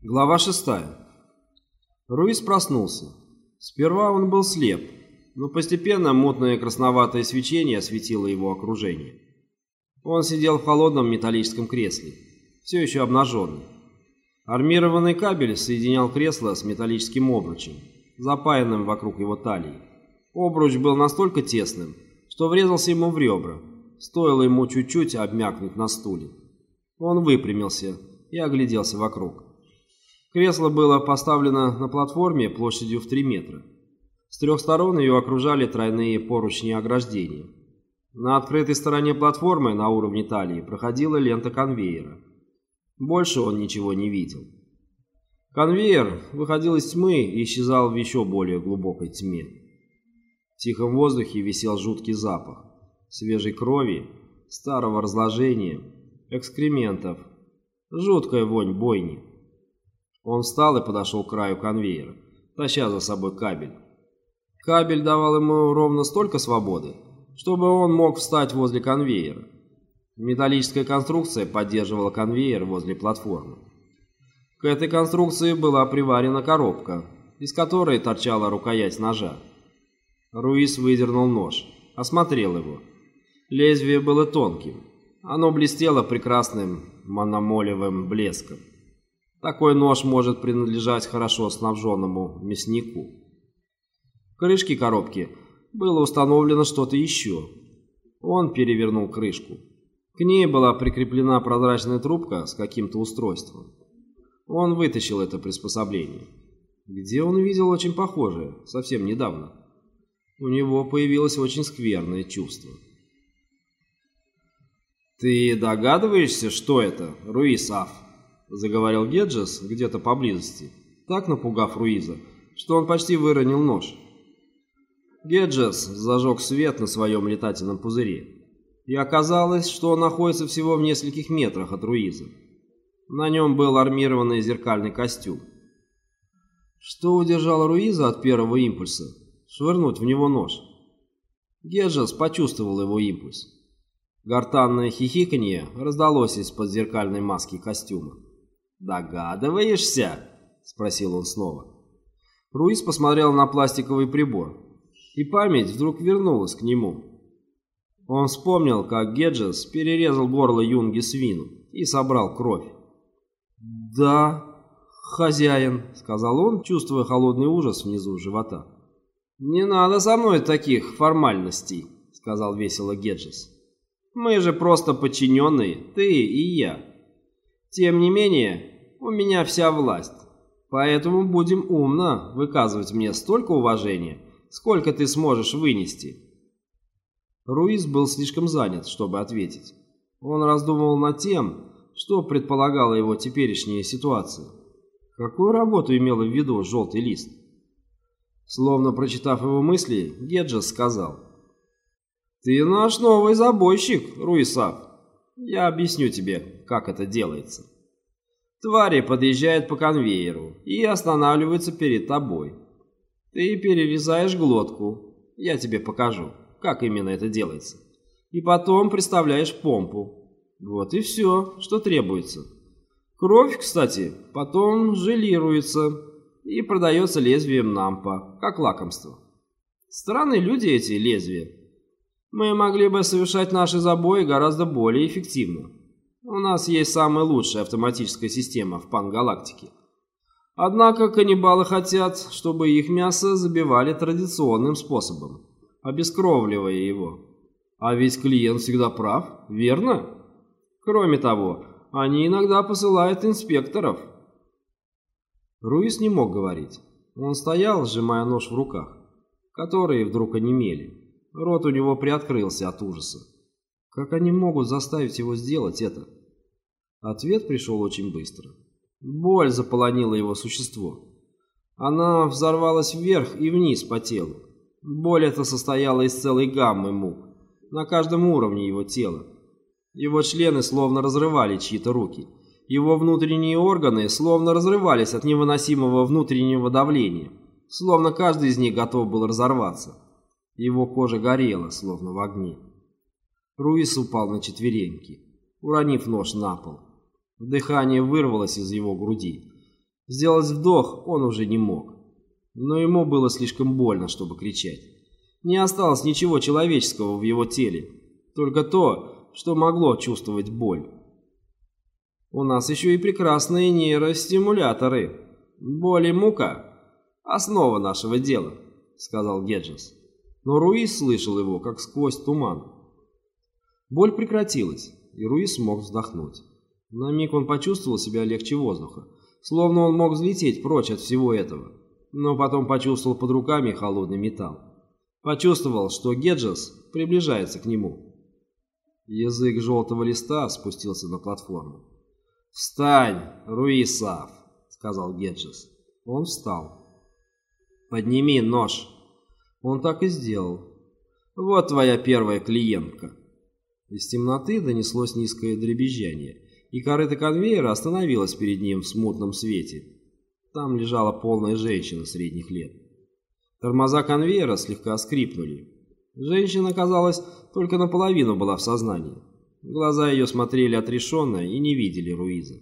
Глава шестая. Руис проснулся. Сперва он был слеп, но постепенно мутное красноватое свечение осветило его окружение. Он сидел в холодном металлическом кресле, все еще обнаженный. Армированный кабель соединял кресло с металлическим обручем, запаянным вокруг его талии. Обруч был настолько тесным, что врезался ему в ребра, стоило ему чуть-чуть обмякнуть на стуле. Он выпрямился и огляделся вокруг. Кресло было поставлено на платформе площадью в 3 метра. С трех сторон ее окружали тройные поручни ограждения. На открытой стороне платформы на уровне талии проходила лента конвейера. Больше он ничего не видел. Конвейер выходил из тьмы и исчезал в еще более глубокой тьме. В тихом воздухе висел жуткий запах свежей крови, старого разложения, экскрементов, жуткая вонь бойни. Он встал и подошел к краю конвейера, таща за собой кабель. Кабель давал ему ровно столько свободы, чтобы он мог встать возле конвейера. Металлическая конструкция поддерживала конвейер возле платформы. К этой конструкции была приварена коробка, из которой торчала рукоять ножа. Руис выдернул нож, осмотрел его. Лезвие было тонким. Оно блестело прекрасным мономолевым блеском. Такой нож может принадлежать хорошо снабженному мяснику. В крышке коробки было установлено что-то еще. Он перевернул крышку. К ней была прикреплена прозрачная трубка с каким-то устройством. Он вытащил это приспособление. Где он видел очень похожее, совсем недавно. У него появилось очень скверное чувство. «Ты догадываешься, что это, Руис Аф?» — заговорил Геджес где-то поблизости, так напугав Руиза, что он почти выронил нож. Геджес зажег свет на своем летательном пузыре, и оказалось, что он находится всего в нескольких метрах от Руиза. На нем был армированный зеркальный костюм. Что удержало Руиза от первого импульса? Швырнуть в него нож. Геджес почувствовал его импульс. Гортанное хихиканье раздалось из-под зеркальной маски костюма. «Догадываешься?» — спросил он снова. Руис посмотрел на пластиковый прибор, и память вдруг вернулась к нему. Он вспомнил, как Геджес перерезал горло Юнги свину и собрал кровь. «Да, хозяин», — сказал он, чувствуя холодный ужас внизу живота. «Не надо со мной таких формальностей», — сказал весело Геджес. «Мы же просто подчиненные, ты и я. Тем не менее, у меня вся власть, поэтому будем умно выказывать мне столько уважения, сколько ты сможешь вынести». Руиз был слишком занят, чтобы ответить. Он раздумывал над тем, что предполагала его теперешняя ситуация. Какую работу имела в виду желтый лист? Словно прочитав его мысли, Геджес сказал. «Ты наш новый забойщик, Руисав. Я объясню тебе, как это делается. Твари подъезжают по конвейеру и останавливаются перед тобой. Ты перерезаешь глотку. Я тебе покажу, как именно это делается. И потом представляешь помпу. Вот и все, что требуется. Кровь, кстати, потом желируется и продается лезвием нампа, как лакомство. Странные люди эти лезвия. Мы могли бы совершать наши забои гораздо более эффективно. У нас есть самая лучшая автоматическая система в пангалактике. Однако каннибалы хотят, чтобы их мясо забивали традиционным способом, обескровливая его. А ведь клиент всегда прав, верно? Кроме того, они иногда посылают инспекторов. Руис не мог говорить. Он стоял, сжимая нож в руках, которые вдруг онемели. Рот у него приоткрылся от ужаса. Как они могут заставить его сделать это? Ответ пришел очень быстро. Боль заполонила его существо. Она взорвалась вверх и вниз по телу. Боль эта состояла из целой гаммы мук, на каждом уровне его тела. Его члены словно разрывали чьи-то руки. Его внутренние органы словно разрывались от невыносимого внутреннего давления, словно каждый из них готов был разорваться. Его кожа горела, словно в огне. Руис упал на четвереньки, уронив нож на пол. Дыхание вырвалось из его груди. Сделать вдох он уже не мог. Но ему было слишком больно, чтобы кричать. Не осталось ничего человеческого в его теле. Только то, что могло чувствовать боль. У нас еще и прекрасные нейростимуляторы. Боль и мука – основа нашего дела, сказал Геджес. Но Руис слышал его, как сквозь туман. Боль прекратилась, и Руис смог вздохнуть. На миг он почувствовал себя легче воздуха, словно он мог взлететь прочь от всего этого. Но потом почувствовал под руками холодный металл. Почувствовал, что Геджес приближается к нему. Язык желтого листа спустился на платформу. «Встань, Руисав!» — сказал Геджес. Он встал. «Подними нож!» Он так и сделал. «Вот твоя первая клиентка!» Из темноты донеслось низкое дребезжание и корыто конвейера остановилась перед ним в смутном свете. Там лежала полная женщина средних лет. Тормоза конвейера слегка скрипнули. Женщина, казалось, только наполовину была в сознании. Глаза ее смотрели отрешенно и не видели Руиза.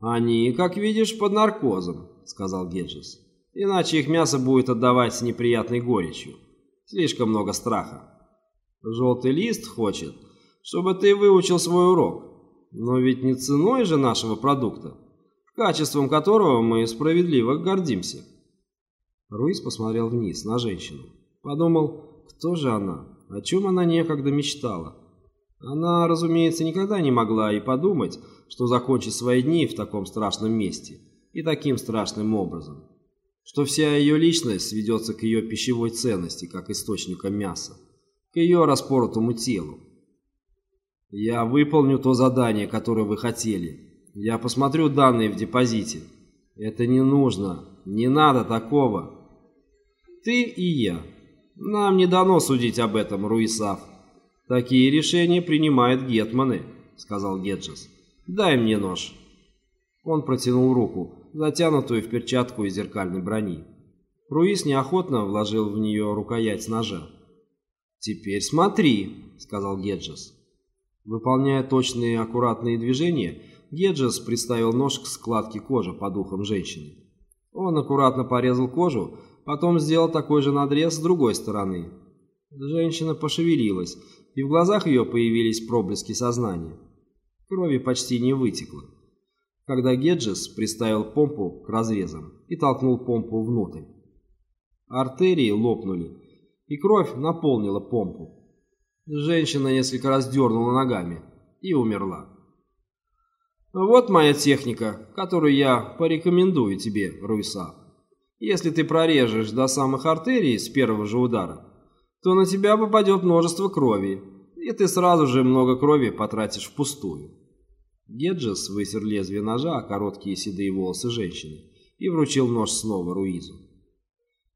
«Они, как видишь, под наркозом», — сказал Геджес. «Иначе их мясо будет отдавать с неприятной горечью. Слишком много страха. Желтый лист хочет, чтобы ты выучил свой урок. Но ведь не ценой же нашего продукта, качеством которого мы справедливо гордимся. Руис посмотрел вниз на женщину. Подумал, кто же она, о чем она некогда мечтала. Она, разумеется, никогда не могла и подумать, что закончит свои дни в таком страшном месте и таким страшным образом. Что вся ее личность сведется к ее пищевой ценности, как источника мяса, к ее распоротому телу. Я выполню то задание, которое вы хотели. Я посмотрю данные в депозите. Это не нужно. Не надо такого. Ты и я. Нам не дано судить об этом, Руисав. Такие решения принимают гетманы, сказал Геджес. Дай мне нож. Он протянул руку, затянутую в перчатку из зеркальной брони. Руис неохотно вложил в нее рукоять ножа. «Теперь смотри», — сказал Геджес. Выполняя точные и аккуратные движения, Геджес приставил нож к складке кожи под ухом женщины. Он аккуратно порезал кожу, потом сделал такой же надрез с другой стороны. Женщина пошевелилась, и в глазах ее появились проблески сознания. Крови почти не вытекло. Когда Геджес приставил помпу к разрезам и толкнул помпу внутрь. Артерии лопнули, и кровь наполнила помпу. Женщина несколько раз дернула ногами и умерла. Вот моя техника, которую я порекомендую тебе, Руиса. Если ты прорежешь до самых артерий с первого же удара, то на тебя попадет множество крови, и ты сразу же много крови потратишь впустую. Геджес высер лезвие ножа о короткие седые волосы женщины и вручил нож снова Руизу.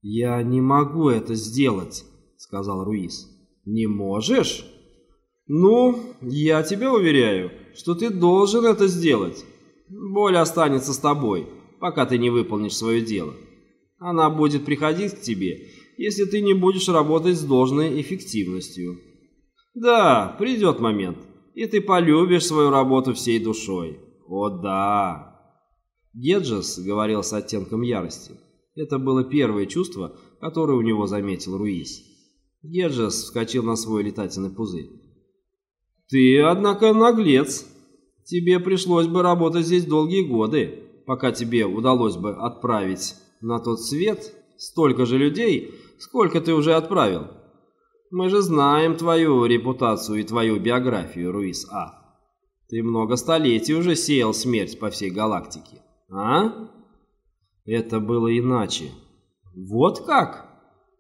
«Я не могу это сделать», — сказал Руиз. «Не можешь?» «Ну, я тебя уверяю, что ты должен это сделать. Боль останется с тобой, пока ты не выполнишь свое дело. Она будет приходить к тебе, если ты не будешь работать с должной эффективностью. Да, придет момент, и ты полюбишь свою работу всей душой. О да!» Геджес говорил с оттенком ярости. Это было первое чувство, которое у него заметил Руис. Геджес вскочил на свой летательный пузырь. «Ты, однако, наглец. Тебе пришлось бы работать здесь долгие годы, пока тебе удалось бы отправить на тот свет столько же людей, сколько ты уже отправил. Мы же знаем твою репутацию и твою биографию, Руис А. Ты много столетий уже сеял смерть по всей галактике, а?» Это было иначе. «Вот как?»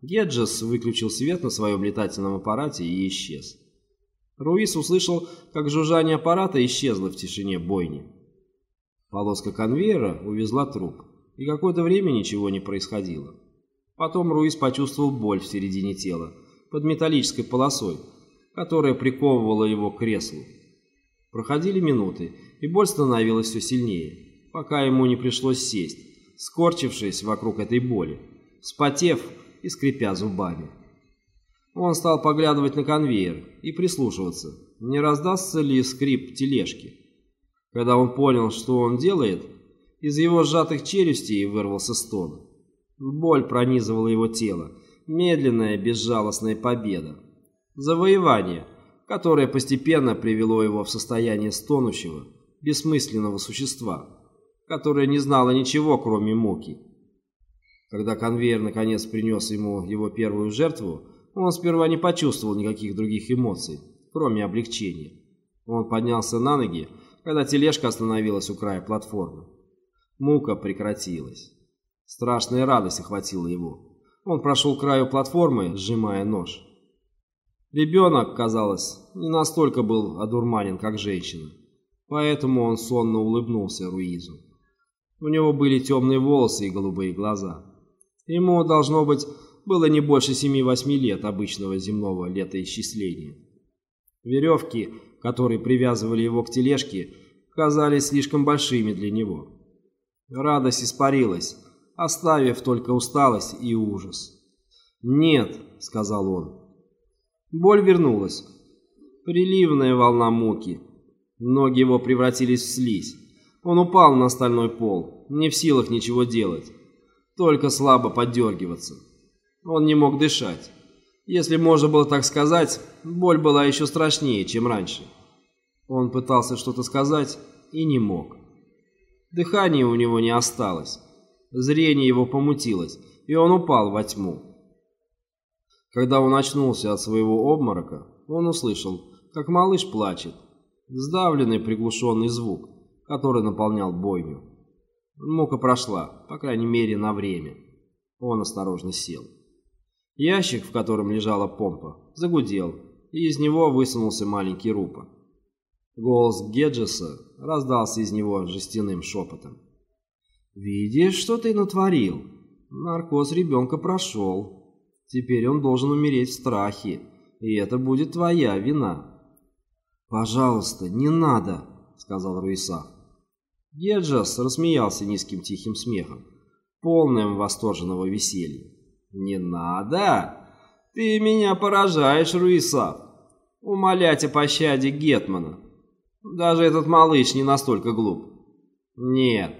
Геджес выключил свет на своем летательном аппарате и исчез. Руис услышал, как жужжание аппарата исчезло в тишине бойни. Полоска конвейера увезла труп, и какое-то время ничего не происходило. Потом Руис почувствовал боль в середине тела, под металлической полосой, которая приковывала его к креслу. Проходили минуты, и боль становилась все сильнее, пока ему не пришлось сесть, скорчившись вокруг этой боли, спотев и скрипя зубами. Он стал поглядывать на конвейер и прислушиваться, не раздастся ли скрип тележки. Когда он понял, что он делает, Из его сжатых челюстей вырвался стон. Боль пронизывала его тело. Медленная, безжалостная победа. Завоевание, которое постепенно привело его в состояние стонущего, бессмысленного существа, которое не знало ничего, кроме муки. Когда конвейер наконец принес ему его первую жертву, он сперва не почувствовал никаких других эмоций, кроме облегчения. Он поднялся на ноги, когда тележка остановилась у края платформы. Мука прекратилась. Страшная радость охватила его. Он прошел к краю платформы, сжимая нож. Ребенок, казалось, не настолько был одурманен, как женщина. Поэтому он сонно улыбнулся Руизу. У него были темные волосы и голубые глаза. Ему, должно быть, было не больше 7-8 лет обычного земного летоисчисления. Веревки, которые привязывали его к тележке, казались слишком большими для него. Радость испарилась, оставив только усталость и ужас. «Нет», — сказал он. Боль вернулась. Приливная волна муки. Ноги его превратились в слизь. Он упал на стальной пол, не в силах ничего делать, только слабо поддергиваться. Он не мог дышать. Если можно было так сказать, боль была еще страшнее, чем раньше. Он пытался что-то сказать и не мог. Дыхания у него не осталось. Зрение его помутилось, и он упал во тьму. Когда он очнулся от своего обморока, он услышал, как малыш плачет. Сдавленный приглушенный звук, который наполнял бойню. Мука прошла, по крайней мере, на время. Он осторожно сел. Ящик, в котором лежала помпа, загудел, и из него высунулся маленький рупа. Голос Геджеса раздался из него жестяным шепотом. «Видишь, что ты натворил? Наркоз ребенка прошел. Теперь он должен умереть в страхе, и это будет твоя вина». «Пожалуйста, не надо», — сказал Руисав. Геджес рассмеялся низким тихим смехом, полным восторженного веселья. «Не надо! Ты меня поражаешь, Руисав! Умолять о пощаде Гетмана! Даже этот малыш не настолько глуп. Нет,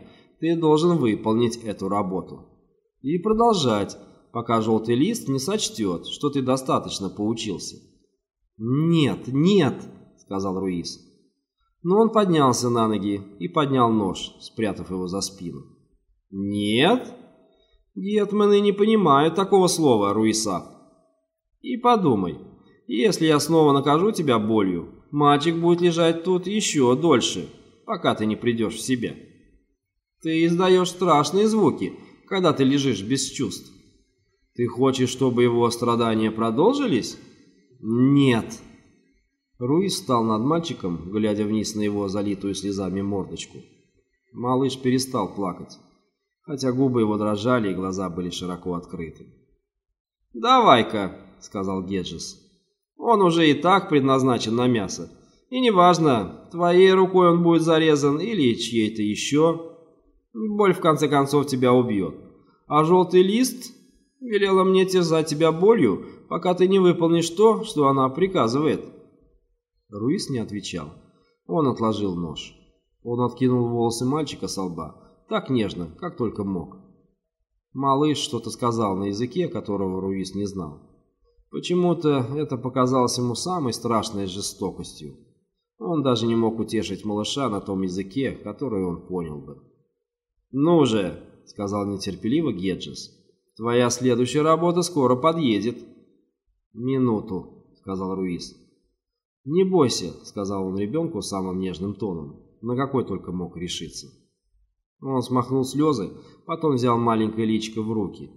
ты должен выполнить эту работу. И продолжать, пока желтый лист не сочтет, что ты достаточно поучился». «Нет, нет!» — сказал Руис. Но он поднялся на ноги и поднял нож, спрятав его за спину. «Нет?» Гетманы не понимают такого слова, Руисав. И подумай, если я снова накажу тебя болью, мальчик будет лежать тут еще дольше, пока ты не придешь в себя. Ты издаешь страшные звуки, когда ты лежишь без чувств. Ты хочешь, чтобы его страдания продолжились? Нет. Руис встал над мальчиком, глядя вниз на его залитую слезами мордочку. Малыш перестал плакать хотя губы его дрожали и глаза были широко открыты. «Давай-ка», — сказал Геджес. «Он уже и так предназначен на мясо. И неважно, твоей рукой он будет зарезан или чьей-то еще. Боль в конце концов тебя убьет. А желтый лист велела мне терзать тебя болью, пока ты не выполнишь то, что она приказывает». Руис не отвечал. Он отложил нож. Он откинул волосы мальчика со лба так нежно, как только мог. Малыш что-то сказал на языке, которого Руис не знал. Почему-то это показалось ему самой страшной жестокостью. Он даже не мог утешить малыша на том языке, который он понял бы. «Ну же», — сказал нетерпеливо Геджес, — «твоя следующая работа скоро подъедет». «Минуту», — сказал Руис. «Не бойся», — сказал он ребенку самым нежным тоном, на какой только мог решиться. Он смахнул слезы, потом взял маленькое личико в руки.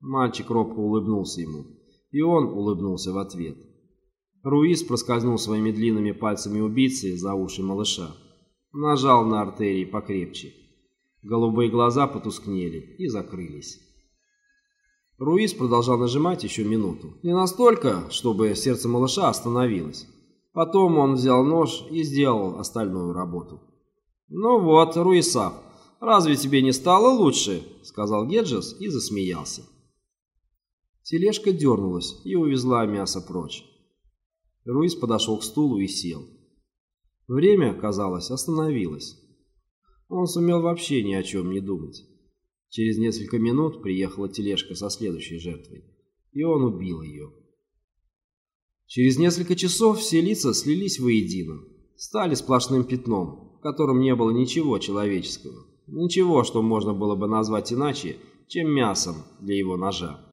Мальчик робко улыбнулся ему, и он улыбнулся в ответ. Руис проскользнул своими длинными пальцами убийцы за уши малыша. Нажал на артерии покрепче. Голубые глаза потускнели и закрылись. Руис продолжал нажимать еще минуту. Не настолько, чтобы сердце малыша остановилось. Потом он взял нож и сделал остальную работу. «Ну вот, Руисав, разве тебе не стало лучше?» — сказал Геджес и засмеялся. Тележка дернулась и увезла мясо прочь. Руис подошел к стулу и сел. Время, казалось, остановилось. Он сумел вообще ни о чем не думать. Через несколько минут приехала тележка со следующей жертвой, и он убил ее. Через несколько часов все лица слились воедино, стали сплошным пятном, в котором не было ничего человеческого, ничего, что можно было бы назвать иначе, чем мясом для его ножа.